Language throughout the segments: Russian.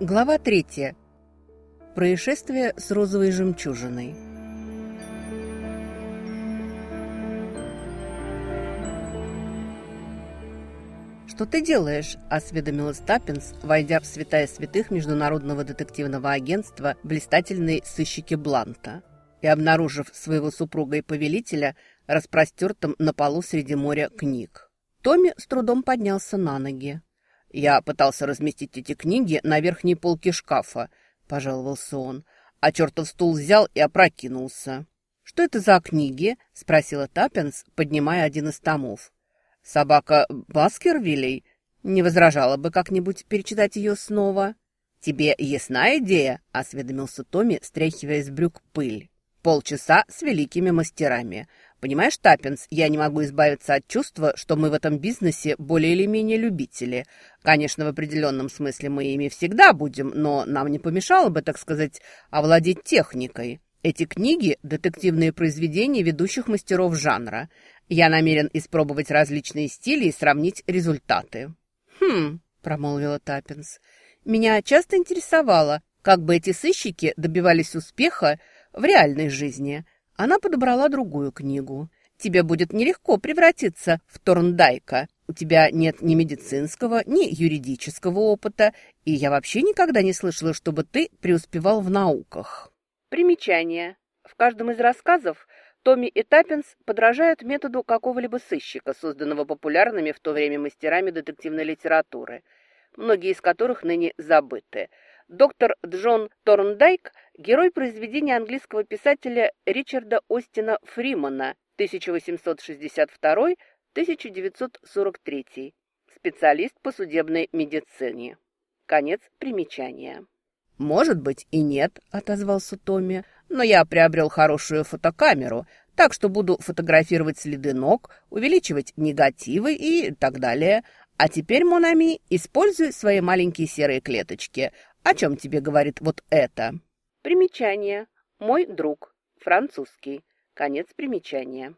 Глава третья. Происшествие с розовой жемчужиной. «Что ты делаешь?» – осведомилась Таппинс, войдя в святая святых Международного детективного агентства блистательной сыщики Бланта и обнаружив своего супруга и повелителя распростертым на полу среди моря книг. Томми с трудом поднялся на ноги. «Я пытался разместить эти книги на верхней полке шкафа», — пожаловался он, «а чертов стул взял и опрокинулся». «Что это за книги?» — спросила Таппинс, поднимая один из томов. «Собака Баскервилей не возражала бы как-нибудь перечитать ее снова». «Тебе ясна идея?» — осведомился Томми, стряхивая из брюк пыль. «Полчаса с великими мастерами. Понимаешь, Таппинс, я не могу избавиться от чувства, что мы в этом бизнесе более или менее любители. Конечно, в определенном смысле мы ими всегда будем, но нам не помешало бы, так сказать, овладеть техникой. Эти книги – детективные произведения ведущих мастеров жанра. Я намерен испробовать различные стили и сравнить результаты». «Хм», – промолвила Таппинс, – «меня часто интересовало, как бы эти сыщики добивались успеха в реальной жизни». Она подобрала другую книгу. «Тебе будет нелегко превратиться в Торндайка. У тебя нет ни медицинского, ни юридического опыта, и я вообще никогда не слышала, чтобы ты преуспевал в науках». Примечание. В каждом из рассказов Томми и Таппинс подражают методу какого-либо сыщика, созданного популярными в то время мастерами детективной литературы, многие из которых ныне забыты – Доктор Джон Торндайк – герой произведения английского писателя Ричарда Остина Фримана 1862-1943, специалист по судебной медицине. Конец примечания. «Может быть и нет», – отозвался Томми, «но я приобрел хорошую фотокамеру, так что буду фотографировать следы ног, увеличивать негативы и так далее. А теперь, Монами, используй свои маленькие серые клеточки. О чем тебе говорит вот это? Примечание. Мой друг. Французский. Конец примечания.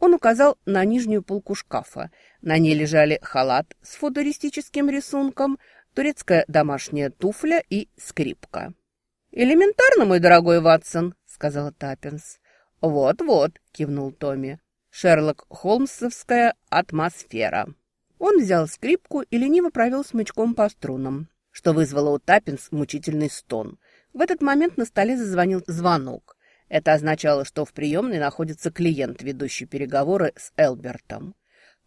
Он указал на нижнюю полку шкафа. На ней лежали халат с футуристическим рисунком, турецкая домашняя туфля и скрипка. «Элементарно, мой дорогой Ватсон», — сказала Таппинс. «Вот-вот», — кивнул Томми. «Шерлок Холмсовская атмосфера». Он взял скрипку и лениво провел смычком по струнам что вызвало у Таппинс мучительный стон. В этот момент на столе зазвонил звонок. Это означало, что в приемной находится клиент, ведущий переговоры с Элбертом.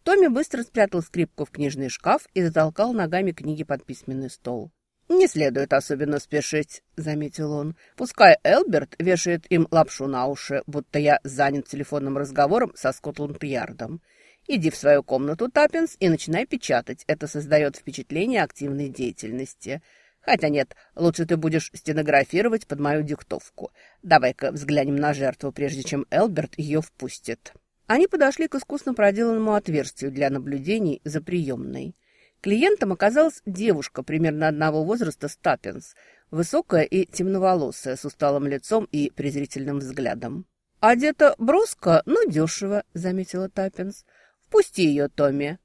Томми быстро спрятал скрипку в книжный шкаф и затолкал ногами книги под письменный стол. «Не следует особенно спешить», — заметил он. «Пускай Элберт вешает им лапшу на уши, будто я занят телефонным разговором со Скотланд-Ярдом. Иди в свою комнату, Таппинс, и начинай печатать. Это создает впечатление активной деятельности. Хотя нет, лучше ты будешь стенографировать под мою диктовку. Давай-ка взглянем на жертву, прежде чем Элберт ее впустит». Они подошли к искусно проделанному отверстию для наблюдений за приемной. Клиентом оказалась девушка примерно одного возраста с Таппинс, высокая и темноволосая, с усталым лицом и презрительным взглядом. «Одета броско, но дешево», — заметила Таппенс. «Пусти ее, Томми».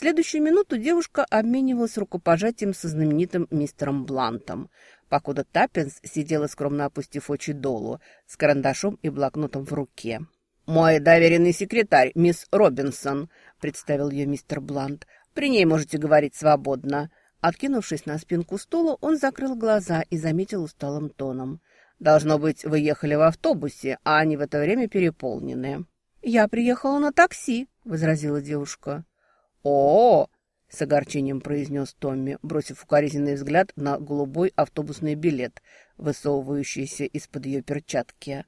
Следующую минуту девушка обменивалась рукопожатием со знаменитым мистером Блантом, покуда Таппенс сидела скромно опустив очи долу, с карандашом и блокнотом в руке. «Мой доверенный секретарь, мисс Робинсон», — представил ее мистер Блант. «При ней можете говорить свободно». Откинувшись на спинку стула, он закрыл глаза и заметил усталым тоном. «Должно быть, вы ехали в автобусе, а они в это время переполнены». «Я приехала на такси», — возразила девушка. О, -о, -о с огорчением произнес Томми, бросив укоризненный взгляд на голубой автобусный билет, высовывающийся из-под ее перчатки.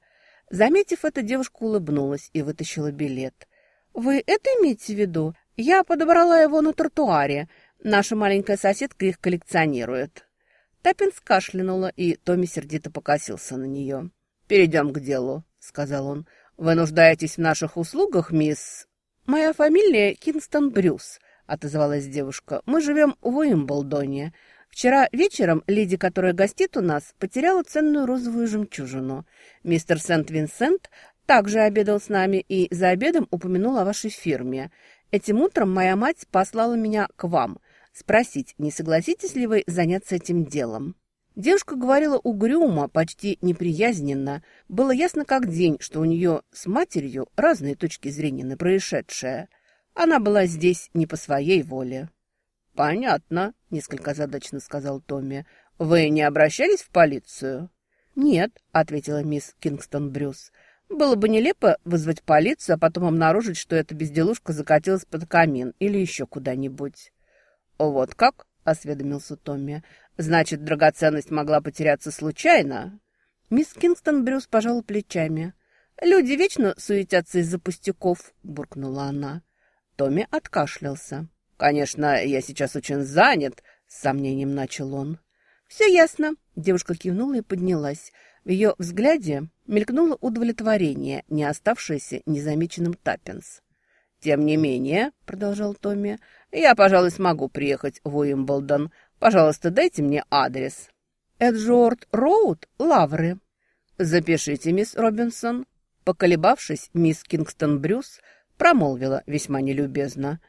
Заметив это, девушка улыбнулась и вытащила билет. «Вы это имеете в виду? Я подобрала его на тротуаре. Наша маленькая соседка их коллекционирует». Таппин скашлянула, и Томми сердито покосился на нее. «Перейдем к делу», — сказал он. «Вы нуждаетесь в наших услугах, мисс...» «Моя фамилия Кингстон Брюс», — отозвалась девушка. «Мы живем в Уимблдоне. Вчера вечером леди, которая гостит у нас, потеряла ценную розовую жемчужину. Мистер Сент-Винсент также обедал с нами и за обедом упомянул о вашей фирме. Этим утром моя мать послала меня к вам, спросить, не согласитесь ли вы заняться этим делом». Девушка говорила угрюмо, почти неприязненно. Было ясно как день, что у нее с матерью разные точки зрения на происшедшее. Она была здесь не по своей воле. «Понятно», — несколько задачно сказал Томми. «Вы не обращались в полицию?» «Нет», — ответила мисс Кингстон Брюс. «Было бы нелепо вызвать полицию, а потом обнаружить, что эта безделушка закатилась под камин или еще куда-нибудь». «Вот как?» — осведомился Томми. «Значит, драгоценность могла потеряться случайно?» Мисс Кингстон Брюс пожала плечами. «Люди вечно суетятся из-за пустяков», — буркнула она. Томми откашлялся. «Конечно, я сейчас очень занят», — с сомнением начал он. «Все ясно», — девушка кивнула и поднялась. В ее взгляде мелькнуло удовлетворение, не оставшееся незамеченным Таппинс. «Тем не менее», — продолжал Томми, — «я, пожалуй, смогу приехать в Уимблдон. Пожалуйста, дайте мне адрес». «Эджорд Роуд, Лавры». «Запишите, мисс Робинсон». Поколебавшись, мисс Кингстон Брюс промолвила весьма нелюбезно.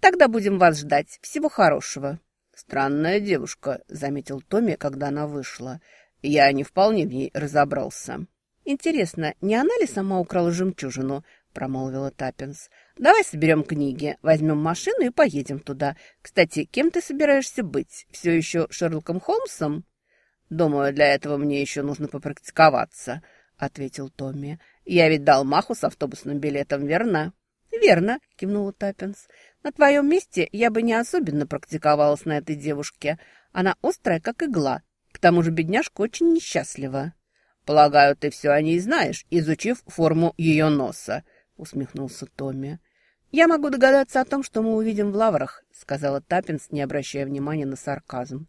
«Тогда будем вас ждать. Всего хорошего». «Странная девушка», — заметил Томми, когда она вышла. «Я не вполне в ней разобрался». «Интересно, не она ли сама украла жемчужину?» — промолвила Таппенс. «Давай соберем книги, возьмем машину и поедем туда. Кстати, кем ты собираешься быть? Все еще Шерлоком Холмсом?» «Думаю, для этого мне еще нужно попрактиковаться», — ответил Томми. «Я ведь дал маху с автобусным билетом, верно?» «Верно», — кивнула Таппенс. «На твоем месте я бы не особенно практиковался на этой девушке. Она острая, как игла. К тому же бедняжка очень несчастлива». «Полагаю, ты все о ней знаешь, изучив форму ее носа», — усмехнулся Томми. «Я могу догадаться о том, что мы увидим в лаврах», — сказала Таппинс, не обращая внимания на сарказм.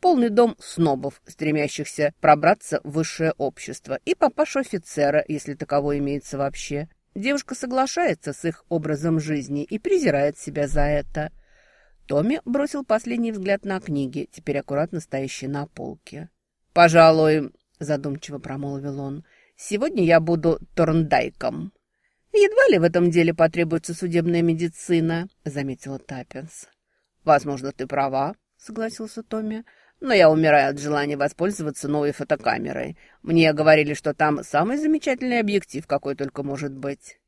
«Полный дом снобов, стремящихся пробраться в высшее общество, и папашу офицера, если таково имеется вообще. Девушка соглашается с их образом жизни и презирает себя за это». Томми бросил последний взгляд на книги, теперь аккуратно стоящие на полке. «Пожалуй, задумчиво промолвил он. «Сегодня я буду Торндайком». «Едва ли в этом деле потребуется судебная медицина», — заметила Таппинс. «Возможно, ты права», — согласился Томми. «Но я умираю от желания воспользоваться новой фотокамерой. Мне говорили, что там самый замечательный объектив, какой только может быть».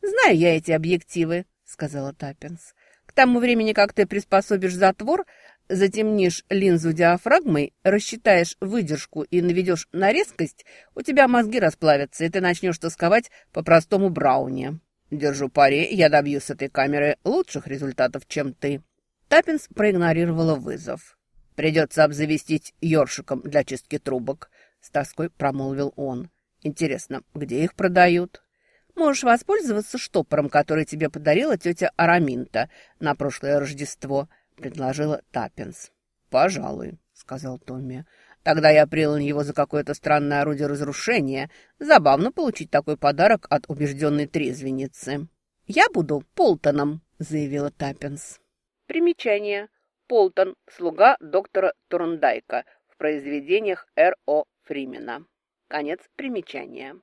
«Знаю я эти объективы», — сказала Таппинс. «К тому времени, как ты приспособишь затвор, затемнишь линзу диафрагмой, рассчитаешь выдержку и наведешь на резкость, у тебя мозги расплавятся, и ты начнешь тосковать по простому брауне. Держу пари, я добьюсь этой камеры лучших результатов, чем ты. Таппинс проигнорировала вызов. «Придется обзавестись ёршиком для чистки трубок», — с тоской промолвил он. «Интересно, где их продают?» «Можешь воспользоваться штопором, который тебе подарила тетя Араминта на прошлое Рождество», — предложила Таппенс. «Пожалуй», — сказал Томми. «Тогда я принял его за какое-то странное орудие разрушения. Забавно получить такой подарок от убежденной трезвенницы». «Я буду Полтоном», — заявила Таппенс. Примечание. Полтон – слуга доктора Торндайка в произведениях Р.О. Фримена. Конец примечания.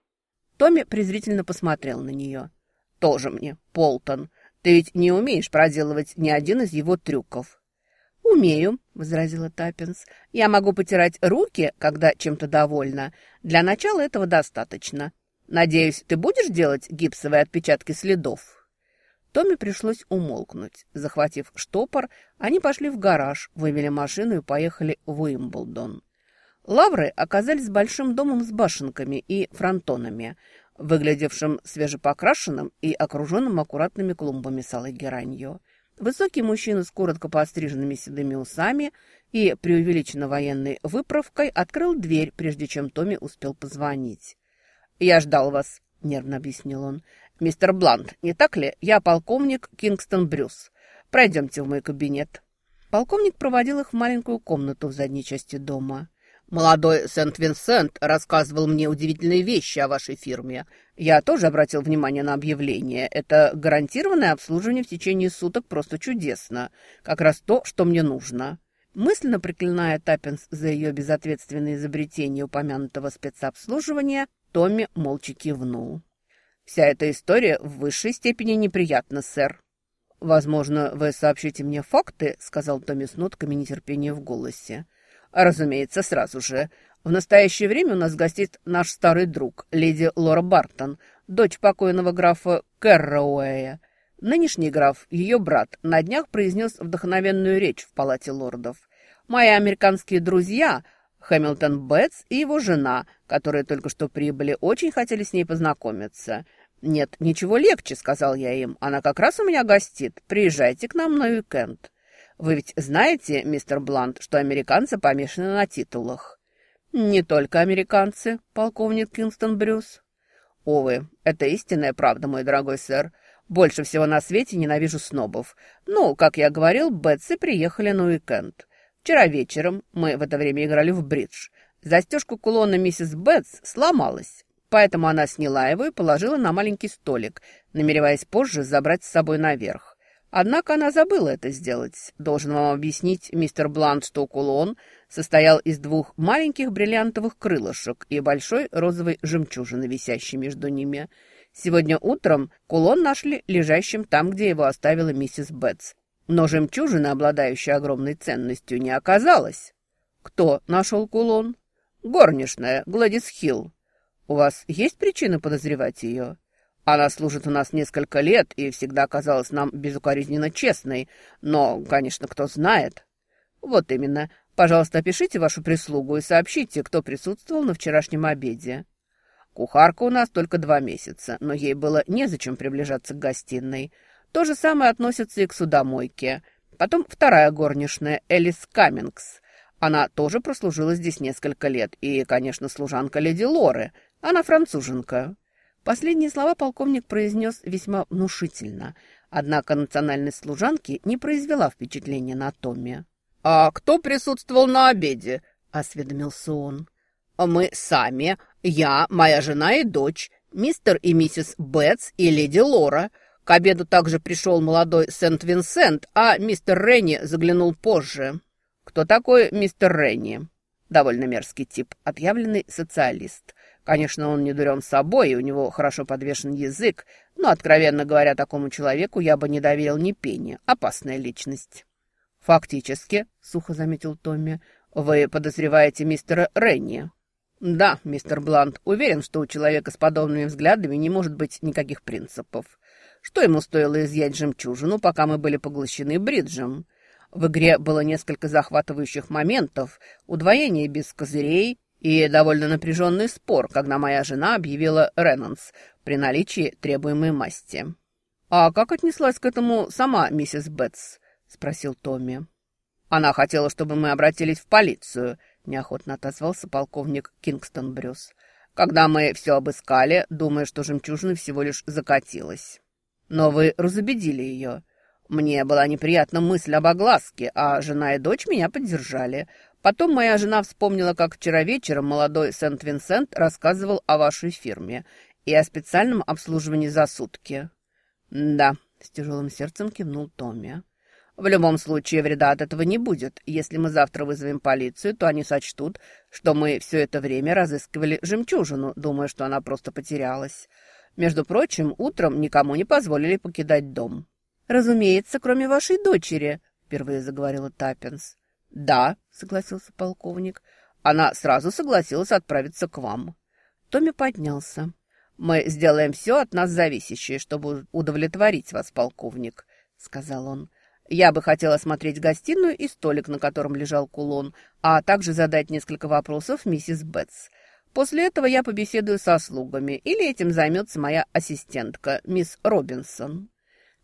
Томми презрительно посмотрел на нее. «Тоже мне, Полтон. Ты ведь не умеешь проделывать ни один из его трюков». «Умею», — возразила Таппинс. «Я могу потирать руки, когда чем-то довольна. Для начала этого достаточно. Надеюсь, ты будешь делать гипсовые отпечатки следов?» Томми пришлось умолкнуть. Захватив штопор, они пошли в гараж, вывели машину и поехали в Уимблдон. Лавры оказались большим домом с башенками и фронтонами — выглядевшим свежепокрашенным и окруженным аккуратными клумбами с алой геранью. Высокий мужчина с коротко постриженными седыми усами и преувеличенно военной выправкой открыл дверь, прежде чем Томми успел позвонить. «Я ждал вас», — нервно объяснил он. «Мистер Блант, не так ли? Я полковник Кингстон Брюс. Пройдемте в мой кабинет». Полковник проводил их в маленькую комнату в задней части дома. Молодой Сент-Винсент рассказывал мне удивительные вещи о вашей фирме. Я тоже обратил внимание на объявление. Это гарантированное обслуживание в течение суток просто чудесно. Как раз то, что мне нужно». Мысленно проклиная Таппинс за ее безответственное изобретение упомянутого спецобслуживания, Томми молча кивнул. «Вся эта история в высшей степени неприятна, сэр». «Возможно, вы сообщите мне факты», — сказал Томми с нотками нетерпения в голосе. Разумеется, сразу же. В настоящее время у нас гостит наш старый друг, леди Лора Бартон, дочь покойного графа Кэрроуэя. Нынешний граф, ее брат, на днях произнес вдохновенную речь в палате лордов. Мои американские друзья, Хэмилтон Бетс и его жена, которые только что прибыли, очень хотели с ней познакомиться. «Нет, ничего легче», — сказал я им. «Она как раз у меня гостит. Приезжайте к нам на уикенд». Вы ведь знаете, мистер Блант, что американцы помешаны на титулах? Не только американцы, полковник Кингстон Брюс. Увы, это истинная правда, мой дорогой сэр. Больше всего на свете ненавижу снобов. Ну, как я говорил, Бетси приехали на уикенд. Вчера вечером мы в это время играли в бридж. Застежка кулона миссис Бетс сломалась, поэтому она сняла его и положила на маленький столик, намереваясь позже забрать с собой наверх. Однако она забыла это сделать. Должен вам объяснить, мистер Блант, что кулон состоял из двух маленьких бриллиантовых крылышек и большой розовой жемчужины, висящей между ними. Сегодня утром кулон нашли лежащим там, где его оставила миссис Бетс. Но жемчужины, обладающей огромной ценностью, не оказалось. Кто нашел кулон? Горничная, Гладис Хилл. У вас есть причины подозревать ее? Она служит у нас несколько лет и всегда казалась нам безукоризненно честной. Но, конечно, кто знает. Вот именно. Пожалуйста, опишите вашу прислугу и сообщите, кто присутствовал на вчерашнем обеде. Кухарка у нас только два месяца, но ей было незачем приближаться к гостиной. То же самое относится и к судомойке. Потом вторая горничная, Элис Каммингс. Она тоже прослужила здесь несколько лет. И, конечно, служанка леди Лоры. Она француженка. Последние слова полковник произнес весьма внушительно. Однако национальность служанки не произвела впечатления на Томми. «А кто присутствовал на обеде?» – осведомился он. «Мы сами, я, моя жена и дочь, мистер и миссис Бетс и леди Лора. К обеду также пришел молодой Сент-Винсент, а мистер Ренни заглянул позже. Кто такой мистер Ренни? Довольно мерзкий тип, отъявленный социалист. Конечно, он не дурен собой, и у него хорошо подвешен язык, но, откровенно говоря, такому человеку я бы не доверил ни пени. Опасная личность. «Фактически», — сухо заметил Томми, — «вы подозреваете мистера Ренни?» «Да, мистер Блант, уверен, что у человека с подобными взглядами не может быть никаких принципов. Что ему стоило изъять жемчужину, пока мы были поглощены бриджем? В игре было несколько захватывающих моментов, удвоение без козырей и довольно напряженный спор, когда моя жена объявила Ренанс при наличии требуемой масти. «А как отнеслась к этому сама миссис Бетс?» — спросил Томми. «Она хотела, чтобы мы обратились в полицию», неохотно отозвался полковник Кингстон Брюс. Когда мы все обыскали, думая, что жемчужина всего лишь закатилась. Но вы разубедили ее. Мне была неприятна мысль об огласке, а жена и дочь меня поддержали. Потом моя жена вспомнила, как вчера вечером молодой Сент-Винсент рассказывал о вашей фирме и о специальном обслуживании за сутки. «Да», — с тяжелым сердцем кивнул Томми. В любом случае вреда от этого не будет. Если мы завтра вызовем полицию, то они сочтут, что мы все это время разыскивали жемчужину, думая, что она просто потерялась. Между прочим, утром никому не позволили покидать дом. «Разумеется, кроме вашей дочери», — впервые заговорила Таппинс. «Да», — согласился полковник. «Она сразу согласилась отправиться к вам». Томми поднялся. «Мы сделаем все от нас зависящее, чтобы удовлетворить вас, полковник», — сказал он. Я бы хотела осмотреть гостиную и столик, на котором лежал кулон, а также задать несколько вопросов миссис Бетс. После этого я побеседую со слугами, или этим займется моя ассистентка, мисс Робинсон.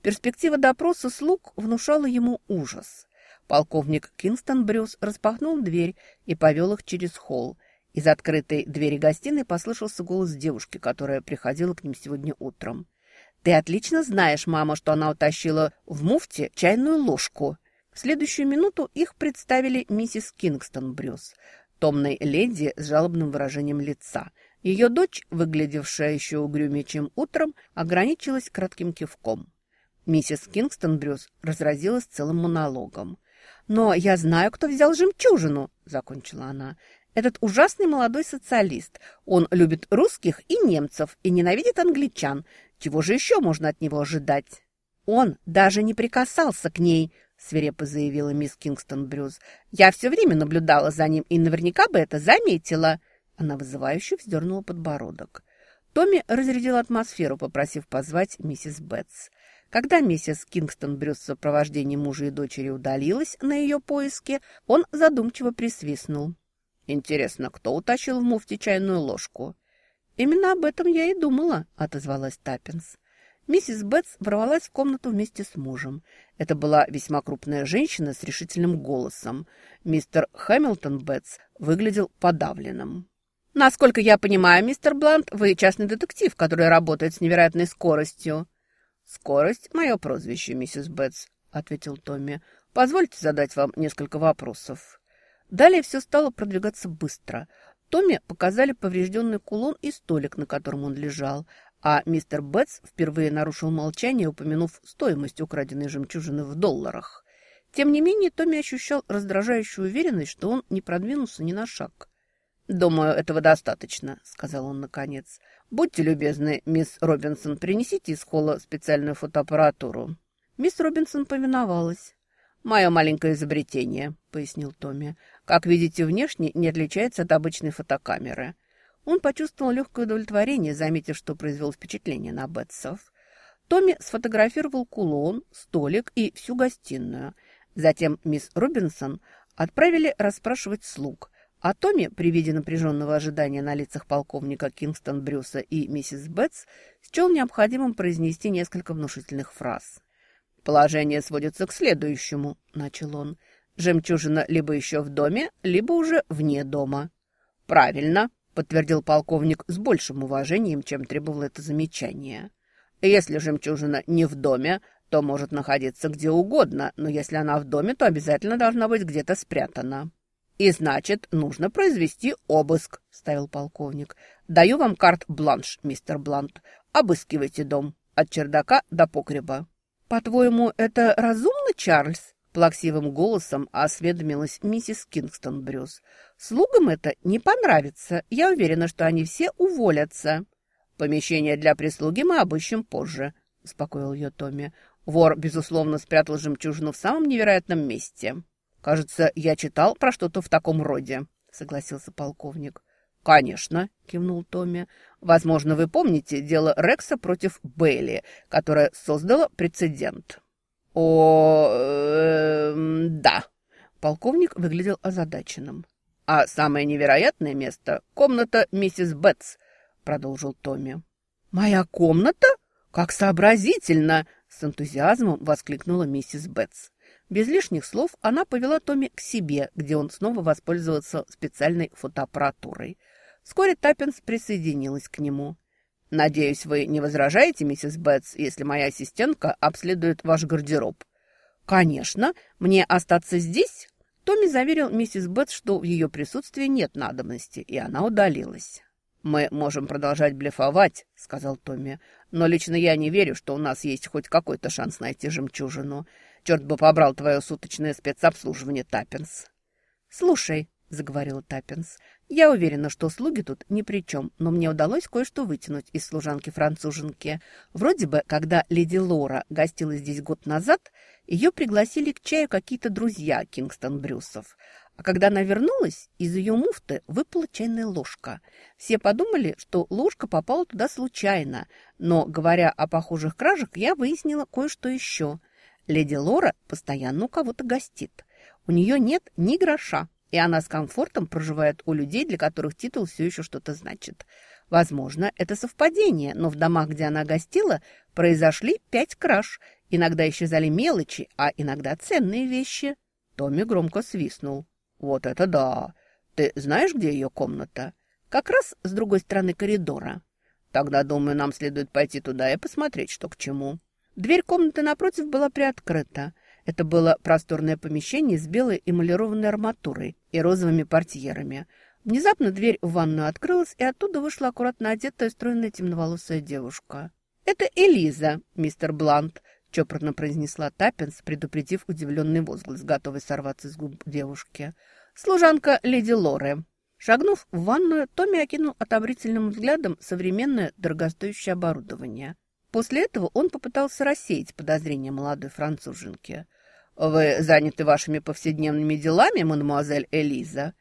Перспектива допроса слуг внушала ему ужас. Полковник Кингстон Брюс распахнул дверь и повел их через холл. Из открытой двери гостиной послышался голос девушки, которая приходила к ним сегодня утром. «Ты отлично знаешь, мама, что она утащила в муфте чайную ложку». В следующую минуту их представили миссис Кингстон Брюс, томной леди с жалобным выражением лица. Ее дочь, выглядевшая еще угрюмее, чем утром, ограничилась кратким кивком. Миссис Кингстон Брюс разразилась целым монологом. «Но я знаю, кто взял жемчужину», — закончила она. «Этот ужасный молодой социалист. Он любит русских и немцев и ненавидит англичан. Чего же еще можно от него ожидать? Он даже не прикасался к ней, свирепо заявила мисс Кингстон Брюс. «Я все время наблюдала за ним и наверняка бы это заметила». Она вызывающе вздернула подбородок. Томми разрядил атмосферу, попросив позвать миссис Бетс. Когда миссис Кингстон Брюс в сопровождении мужа и дочери удалилась на ее поиски, он задумчиво присвистнул. «Интересно, кто утащил в муфте чайную ложку?» «Именно об этом я и думала», — отозвалась Таппинс. Миссис Бетс ворвалась в комнату вместе с мужем. Это была весьма крупная женщина с решительным голосом. Мистер Хэмилтон Бетс выглядел подавленным. «Насколько я понимаю, мистер Блант, вы частный детектив, который работает с невероятной скоростью». «Скорость – мое прозвище, миссис Бетс», – ответил Томми. «Позвольте задать вам несколько вопросов». Далее все стало продвигаться быстро. Томми показали поврежденный кулон и столик, на котором он лежал – а мистер Бетс впервые нарушил молчание, упомянув стоимость украденной жемчужины в долларах. Тем не менее, Томми ощущал раздражающую уверенность, что он не продвинулся ни на шаг. «Думаю, этого достаточно», — сказал он наконец. «Будьте любезны, мисс Робинсон, принесите из холла специальную фотоаппаратуру». Мисс Робинсон повиновалась. «Мое маленькое изобретение», — пояснил Томми. «Как видите, внешне не отличается от обычной фотокамеры. Он почувствовал легкое удовлетворение, заметив, что произвел впечатление на Бетсов. Томми сфотографировал кулон, столик и всю гостиную. Затем мисс Робинсон отправили расспрашивать слуг, а Томми, при виде напряженного ожидания на лицах полковника Кингстон Брюса и миссис Бетс, счел необходимым произнести несколько внушительных фраз. «Положение сводится к следующему», — начал он. «Жемчужина либо еще в доме, либо уже вне дома». «Правильно», подтвердил полковник с большим уважением, чем требовало это замечание. Если жемчужина не в доме, то может находиться где угодно, но если она в доме, то обязательно должна быть где-то спрятана. «И значит, нужно произвести обыск», — ставил полковник. «Даю вам карт-бланш, мистер Блант. Обыскивайте дом от чердака до погреба». «По-твоему, это разумно, Чарльз?» Плаксивым голосом осведомилась миссис Кингстон Брюс. «Слугам это не понравится. Я уверена, что они все уволятся». «Помещение для прислуги мы обыщем позже», — успокоил ее Томми. «Вор, безусловно, спрятал жемчужину в самом невероятном месте». «Кажется, я читал про что-то в таком роде», — согласился полковник. «Конечно», — кивнул Томми. «Возможно, вы помните дело Рекса против Бейли, которое создало прецедент». «О, э, да». Полковник выглядел озадаченным. «А самое невероятное место — комната миссис Бетс», — продолжил Томми. «Моя комната? Как сообразительно!» — с энтузиазмом воскликнула миссис Бетс. Без лишних слов она повела Томми к себе, где он снова воспользовался специальной фотоаппаратурой. Вскоре Таппинс присоединилась к нему. «Надеюсь, вы не возражаете, миссис Бетс, если моя ассистентка обследует ваш гардероб?» «Конечно. Мне остаться здесь?» Томми заверил миссис Беттс, что в ее присутствии нет надобности, и она удалилась. «Мы можем продолжать блефовать», — сказал Томми. «Но лично я не верю, что у нас есть хоть какой-то шанс найти жемчужину. Черт бы побрал твое суточное спецобслуживание, Таппенс». «Слушай», — заговорила Таппенс, я уверена, что слуги тут ни при чем, но мне удалось кое-что вытянуть из служанки-француженки. Вроде бы, когда леди Лора гостила здесь год назад, ее пригласили к чаю какие-то друзья Кингстон Брюсов. А когда она вернулась, из ее муфты выпала чайная ложка. Все подумали, что ложка попала туда случайно, но, говоря о похожих кражах, я выяснила кое-что еще. Леди Лора постоянно у кого-то гостит. У нее нет ни гроша, и она с комфортом проживает у людей, для которых титул все еще что-то значит. Возможно, это совпадение, но в домах, где она гостила, произошли пять краж. Иногда исчезали мелочи, а иногда ценные вещи. Томми громко свистнул. «Вот это да! Ты знаешь, где ее комната?» «Как раз с другой стороны коридора». «Тогда, думаю, нам следует пойти туда и посмотреть, что к чему». Дверь комнаты напротив была приоткрыта. Это было просторное помещение с белой эмалированной арматурой и розовыми портьерами. Внезапно дверь в ванную открылась, и оттуда вышла аккуратно одетая, стройная темноволосая девушка. «Это Элиза, мистер Блант», — чопорно произнесла Таппинс, предупредив удивленный возглас, готовый сорваться с губ девушки. «Служанка леди Лоры». Шагнув в ванную, Томми окинул отобрительным взглядом современное дорогостоящее оборудование. После этого он попытался рассеять подозрения молодой француженки. «Вы заняты вашими повседневными делами, мадемуазель Элиза?»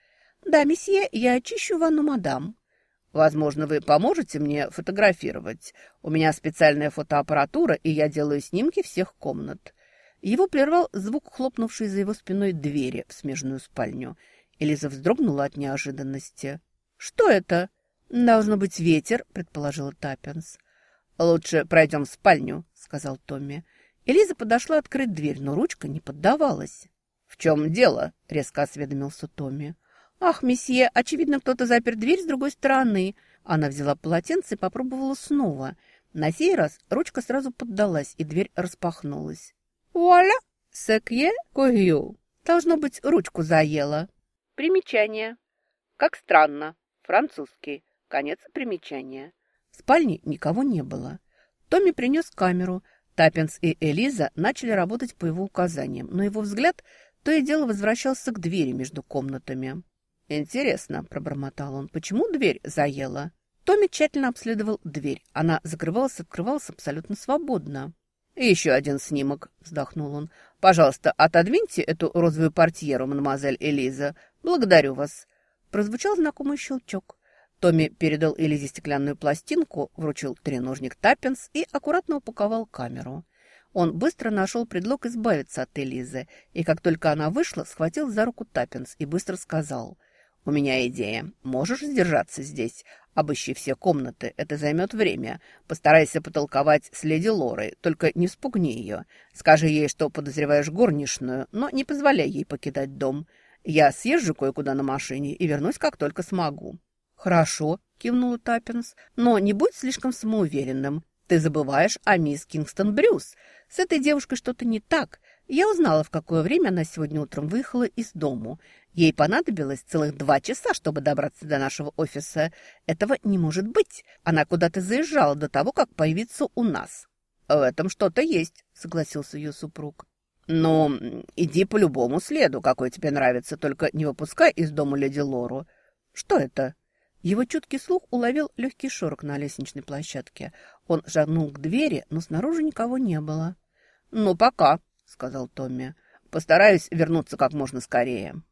«Да, месье, я очищу ванну мадам». «Возможно, вы поможете мне фотографировать. У меня специальная фотоаппаратура, и я делаю снимки всех комнат». Его прервал звук хлопнувшей за его спиной двери в смежную спальню. Элиза вздрогнула от неожиданности. «Что это?» «Должно быть ветер», — предположила Таппинс. «Лучше пройдем в спальню», — сказал Томми. Элиза подошла открыть дверь, но ручка не поддавалась. «В чем дело?» — резко осведомился Томми. «Ах, месье, очевидно, кто-то запер дверь с другой стороны». Она взяла полотенце и попробовала снова. На сей раз ручка сразу поддалась, и дверь распахнулась. «Вуаля! Секье кою!» Должно быть, ручку заело. Примечание. Как странно. Французский. Конец примечания. В спальне никого не было. Томми принес камеру, Таппенс и Элиза начали работать по его указаниям, но его взгляд то и дело возвращался к двери между комнатами. «Интересно», — пробормотал он, — «почему дверь заела?» Томми тщательно обследовал дверь. Она закрывалась, открывалась абсолютно свободно. еще один снимок», — вздохнул он. «Пожалуйста, отодвиньте эту розовую портьеру, мадемуазель Элиза. Благодарю вас». Прозвучал знакомый щелчок. Томми передал Элизе стеклянную пластинку, вручил треножник Таппенс и аккуратно упаковал камеру. Он быстро нашел предлог избавиться от Элизы, и как только она вышла, схватил за руку Таппенс и быстро сказал «У меня идея. Можешь задержаться здесь? Обыщи все комнаты. Это займет время. Постарайся потолковать с леди Лорой, только не спугни ее. Скажи ей, что подозреваешь горничную, но не позволяй ей покидать дом. Я съезжу кое-куда на машине и вернусь, как только смогу». «Хорошо», — кивнула Таппенс, «но не будь слишком самоуверенным. Ты забываешь о мисс Кингстон Брюс. С этой девушкой что-то не так. Я узнала, в какое время она сегодня утром выехала из дому. Ей понадобилось целых два часа, чтобы добраться до нашего офиса. Этого не может быть. Она куда-то заезжала до того, как появиться у нас». «В этом что-то есть», — согласился ее супруг. «Ну, иди по любому следу, какой тебе нравится, только не выпускай из дома леди Лору». «Что это?» Его чуткий слух уловил легкий шорох на лестничной площадке. Он шагнул к двери, но снаружи никого не было. «Ну, пока», — сказал Томми. «Постараюсь вернуться как можно скорее».